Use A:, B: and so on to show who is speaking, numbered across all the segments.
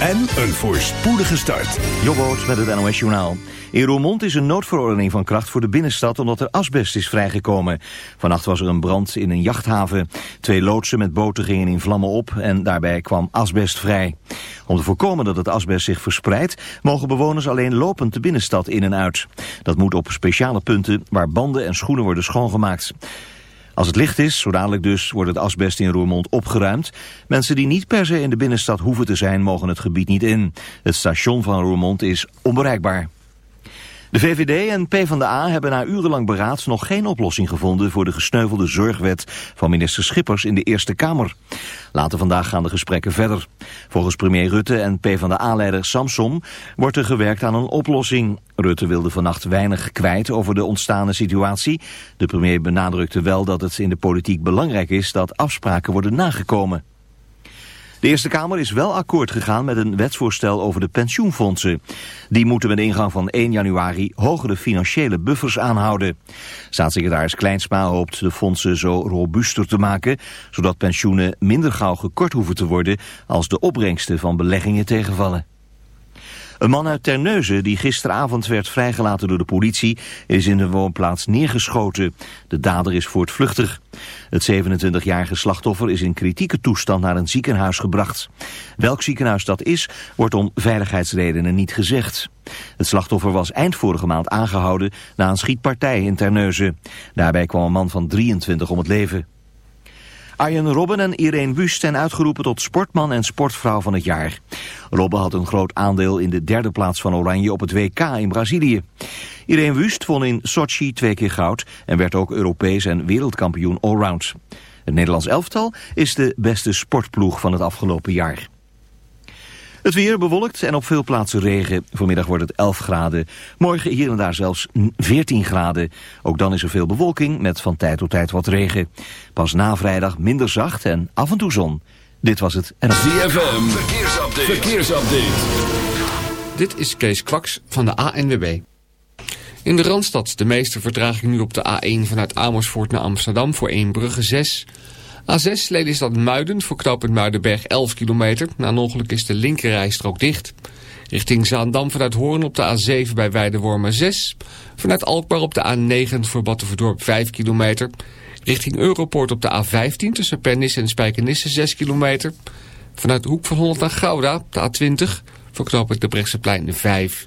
A: en een voorspoedige start.
B: Jobboot met het NOS Journaal. In Roermond is een noodverordening van kracht voor de binnenstad omdat er asbest is vrijgekomen. Vannacht was er een brand in een jachthaven. Twee loodsen met boten gingen in vlammen op en daarbij kwam asbest vrij. Om te voorkomen dat het asbest zich verspreidt, mogen bewoners alleen lopend de binnenstad in en uit. Dat moet op speciale punten waar banden en schoenen worden schoongemaakt. Als het licht is, zo dadelijk dus, wordt het asbest in Roermond opgeruimd. Mensen die niet per se in de binnenstad hoeven te zijn, mogen het gebied niet in. Het station van Roermond is onbereikbaar. De VVD en PvdA hebben na urenlang beraad nog geen oplossing gevonden voor de gesneuvelde zorgwet van minister Schippers in de Eerste Kamer. Later vandaag gaan de gesprekken verder. Volgens premier Rutte en PvdA-leider Samsom wordt er gewerkt aan een oplossing. Rutte wilde vannacht weinig kwijt over de ontstane situatie. De premier benadrukte wel dat het in de politiek belangrijk is dat afspraken worden nagekomen. De Eerste Kamer is wel akkoord gegaan met een wetsvoorstel over de pensioenfondsen. Die moeten met ingang van 1 januari hogere financiële buffers aanhouden. Staatssecretaris Kleinsma hoopt de fondsen zo robuuster te maken... zodat pensioenen minder gauw gekort hoeven te worden... als de opbrengsten van beleggingen tegenvallen. Een man uit Terneuzen die gisteravond werd vrijgelaten door de politie is in de woonplaats neergeschoten. De dader is voortvluchtig. Het 27-jarige slachtoffer is in kritieke toestand naar een ziekenhuis gebracht. Welk ziekenhuis dat is, wordt om veiligheidsredenen niet gezegd. Het slachtoffer was eind vorige maand aangehouden na een schietpartij in Terneuzen. Daarbij kwam een man van 23 om het leven. Arjen Robben en Irene Wust zijn uitgeroepen tot sportman en sportvrouw van het jaar. Robben had een groot aandeel in de derde plaats van Oranje op het WK in Brazilië. Irene Wust won in Sochi twee keer goud en werd ook Europees en wereldkampioen allround. Het Nederlands elftal is de beste sportploeg van het afgelopen jaar. Het weer bewolkt en op veel plaatsen regen. Vanmiddag wordt het 11 graden. Morgen hier en daar zelfs 14 graden. Ook dan is er veel bewolking met van tijd tot tijd wat regen. Pas na vrijdag minder zacht en af en toe zon. Dit was het.
A: En... ZFM, verkeersupdate. verkeersupdate.
C: Dit is Kees Kwaks van de ANWB. In de Randstad de meeste vertraging nu op de A1 vanuit Amersfoort naar Amsterdam voor 1 Brugge 6... A6 Lelystad Muiden voor knooppunt Muidenberg 11 kilometer. Na een ongeluk is de linkerrijstrook dicht. Richting Zaandam vanuit Hoorn op de A7 bij Weidewormen 6. Vanuit Alkmaar op de A9 voor Battenverdorp 5 kilometer. Richting Europoort op de A15 tussen Pernis en Spijkenisse 6 kilometer. Vanuit Hoek van Holland naar Gouda de A20 voor knooppunt de Brechtseplein 5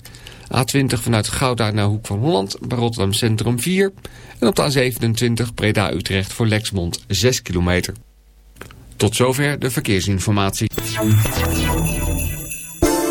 C: A20 vanuit Gouda naar Hoek van Holland, bij Rotterdam Centrum 4. En op de A27 Breda-Utrecht voor Lexmond 6 kilometer. Tot zover de verkeersinformatie.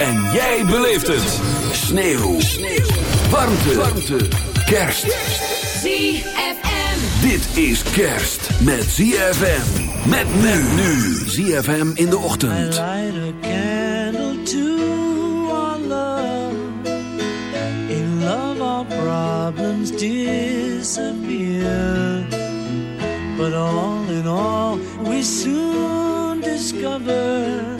A: En jij beleeft het. Sneeuw. Sneeuw. Warmte. Warmte. Kerst.
D: ZFM.
A: Dit is kerst met ZFM. Met men nu. ZFM in de ochtend.
E: To our love. In love our problems disappear. But all in all we soon discover...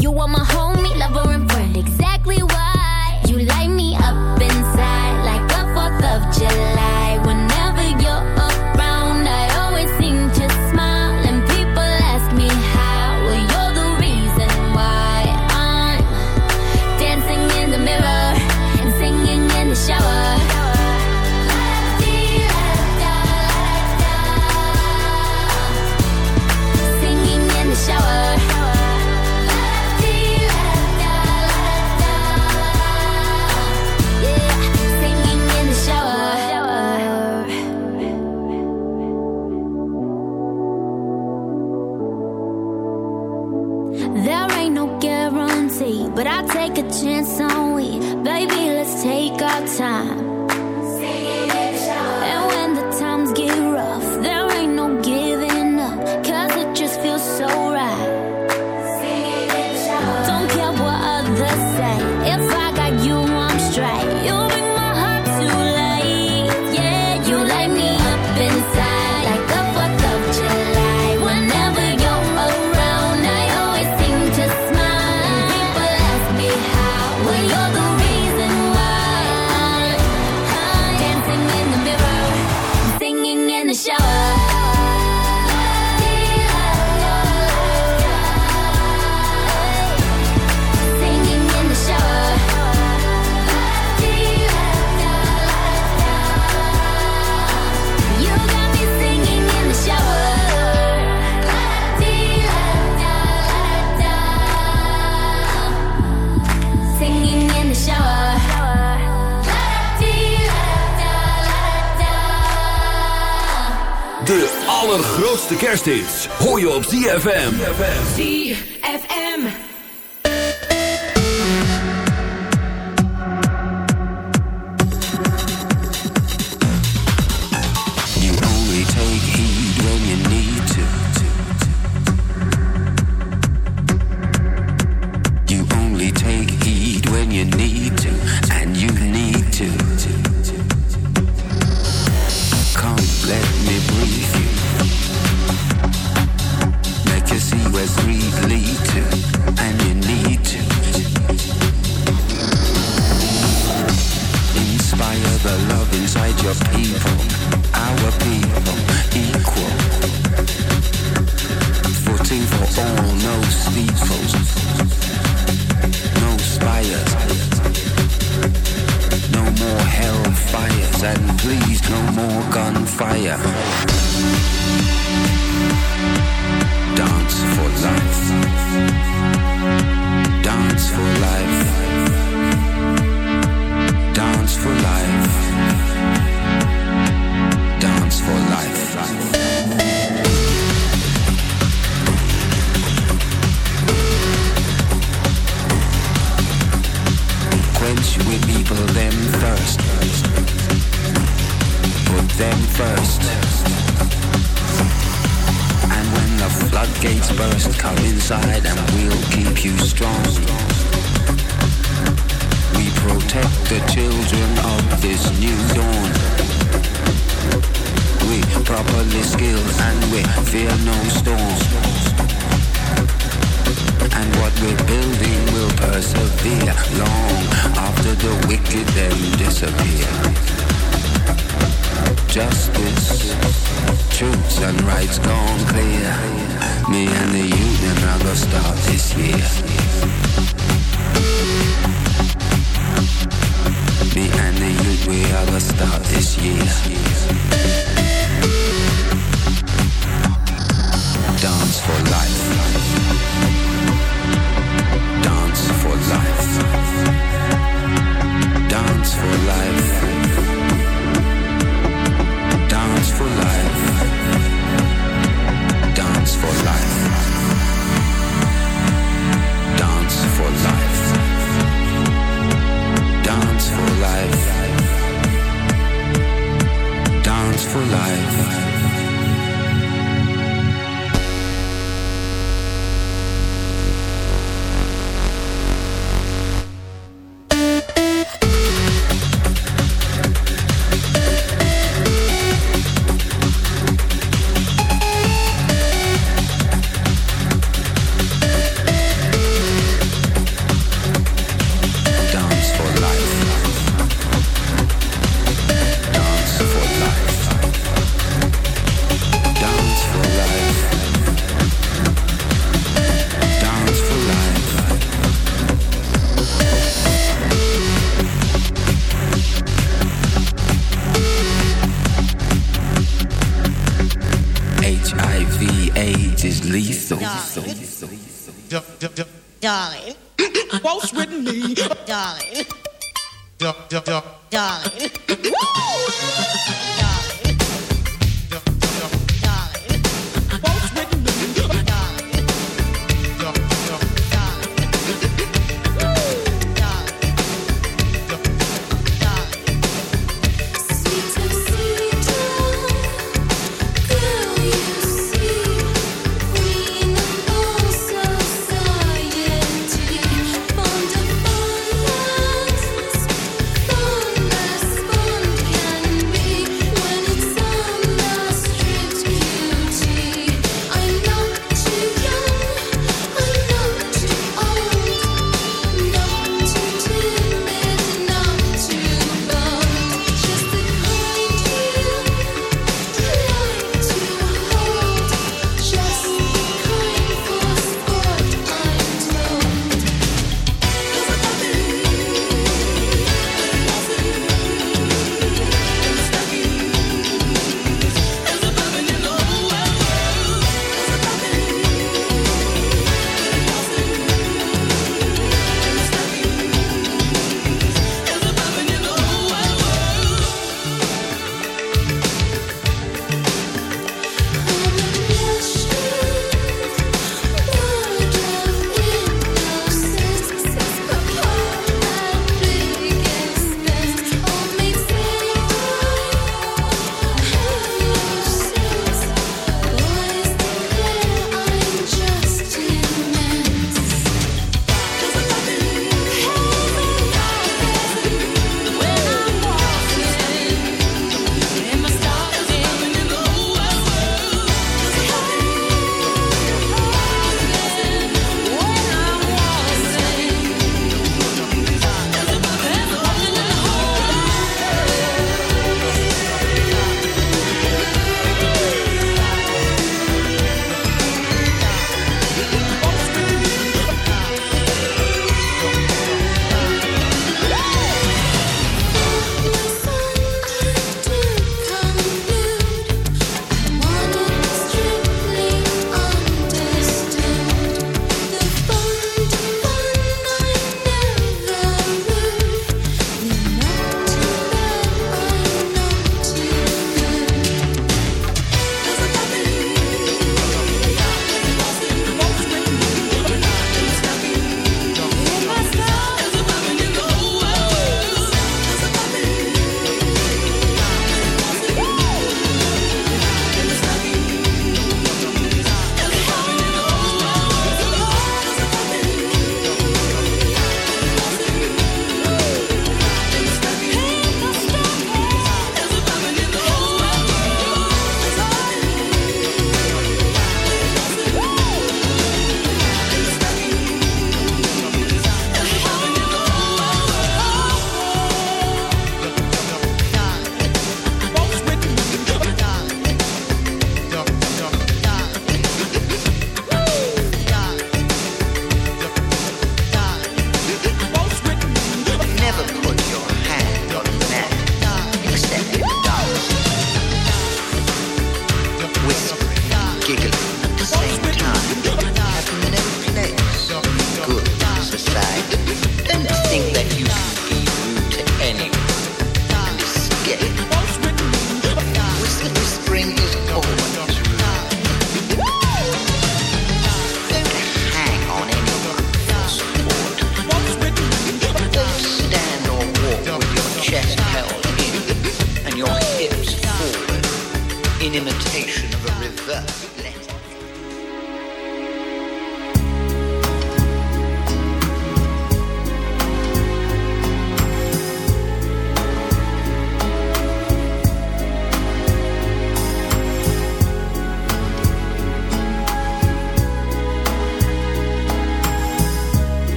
F: You are my homie, lover and
A: De allergrootste kersthits hoor je op ZFM.
G: ZFM.
H: long after the wicked then disappear. Justice, truths and rights gone clear. Me and the union are gonna start this year. Me and the youth, we are gonna start this year. dance for life. for life.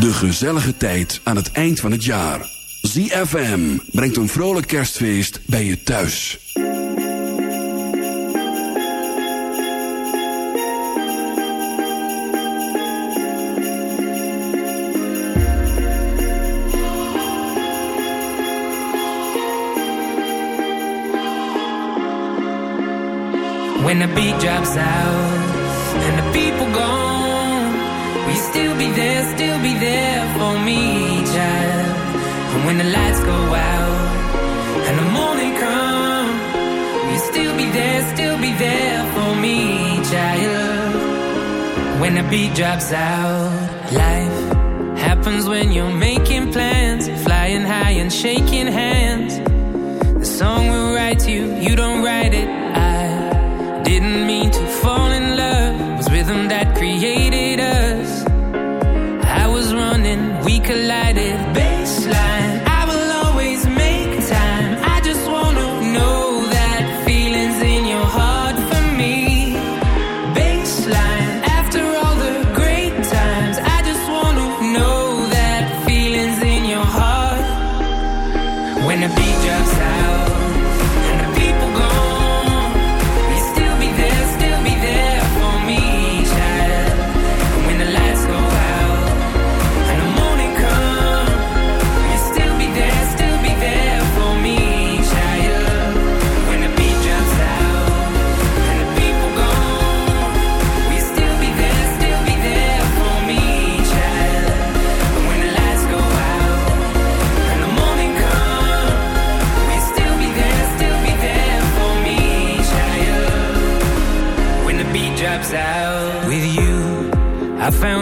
I: De gezellige tijd aan het eind van het jaar. ZFM brengt een vrolijk kerstfeest bij je thuis.
J: When the beat drops out and the people gone, we still be there, still be there for me, child. And when the lights go out and the morning comes, will you still be there, still be there for me, child? When the beat drops out, life happens when you're making plans, flying high and shaking hands. The song will write you, you don't write it. I didn't mean to fall in love, it was rhythm that created collided. Baby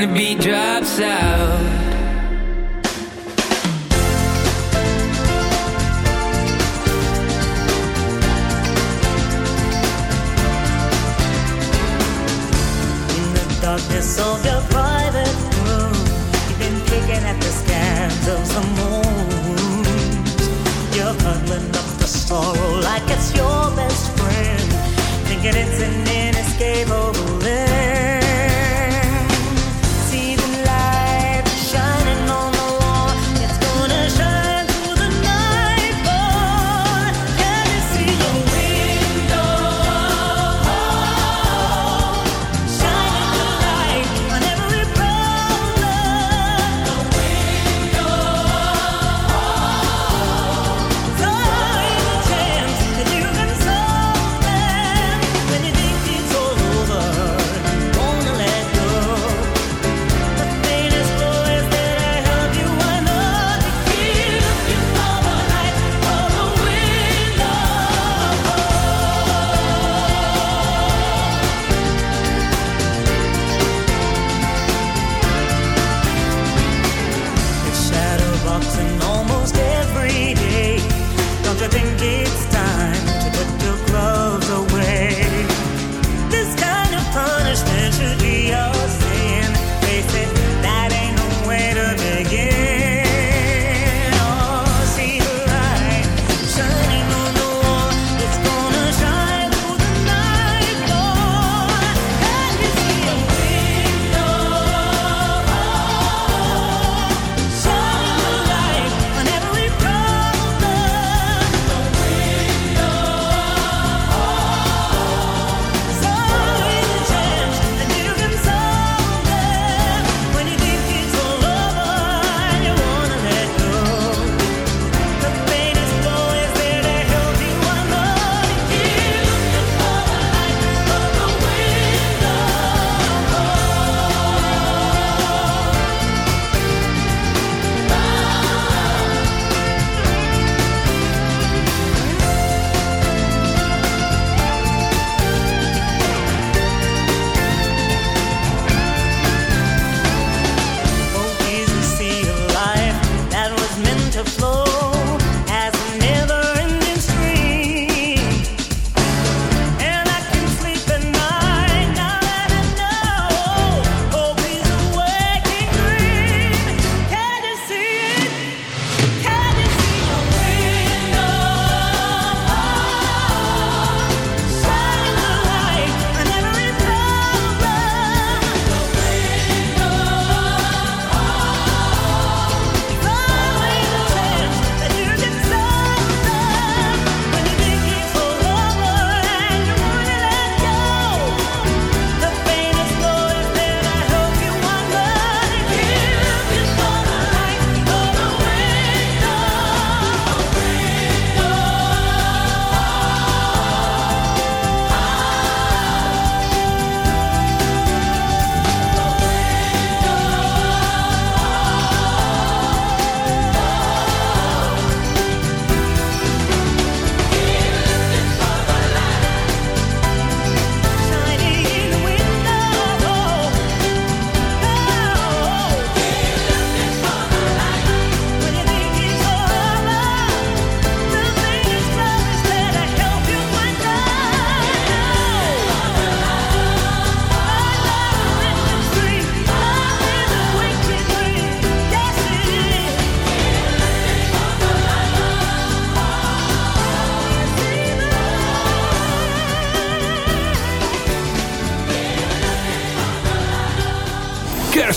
J: the beat drops out
K: darkness of your private room. You've been kicking at the scandals and moans. You're huddling up the sorrow like it's your best friend, thinking it's an inescapable. End.